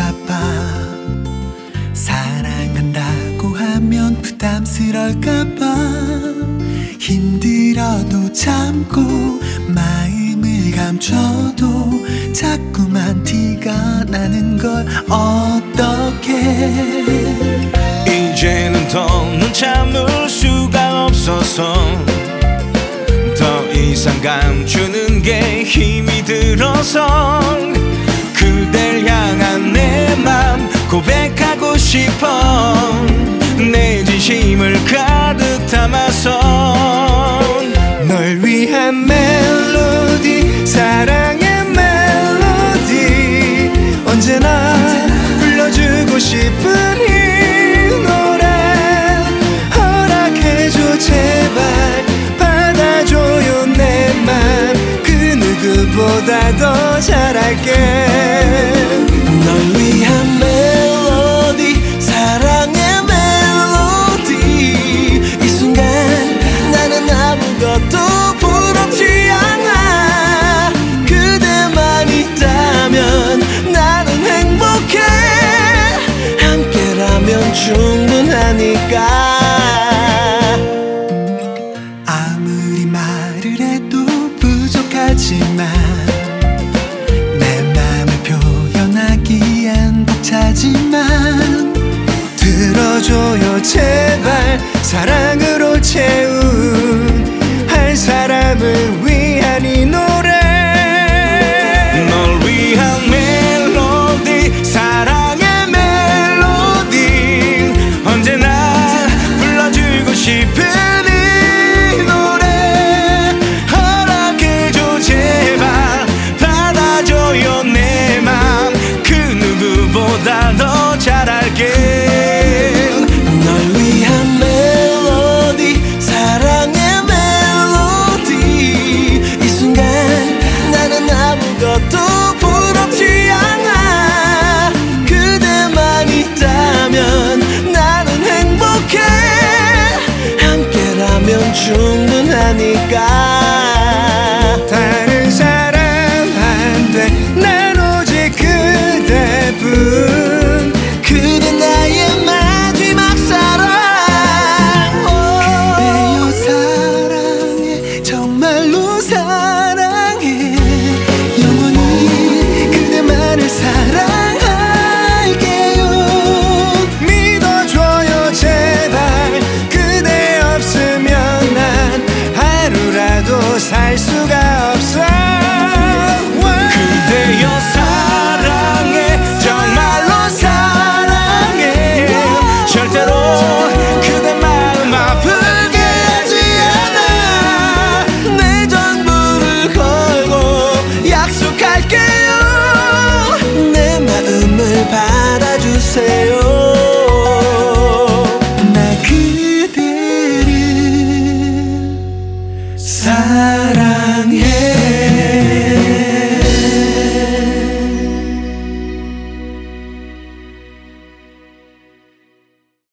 부담스러울까봐. 사랑한다고 하면 부담스러울까봐 힘들어도 참고 마음을 감춰도 자꾸만 티가 나는 걸 어떡해. 이제는 더는 참을 수가 없어서 더 이상 감추는 게 힘이 들어서 싶어. 내 진심을 가득 담아서 널 위한 멜로디 사랑의 멜로디. 언제나 불러주고 싶은 이 노래. 허락해줘 제발. 받아줘요 내 맘 그 누구보다 더 잘할게 충분하니까. 아무리 말을 해도 부족하지만 내 맘을 표현하기엔 벅차지만 mechanicar.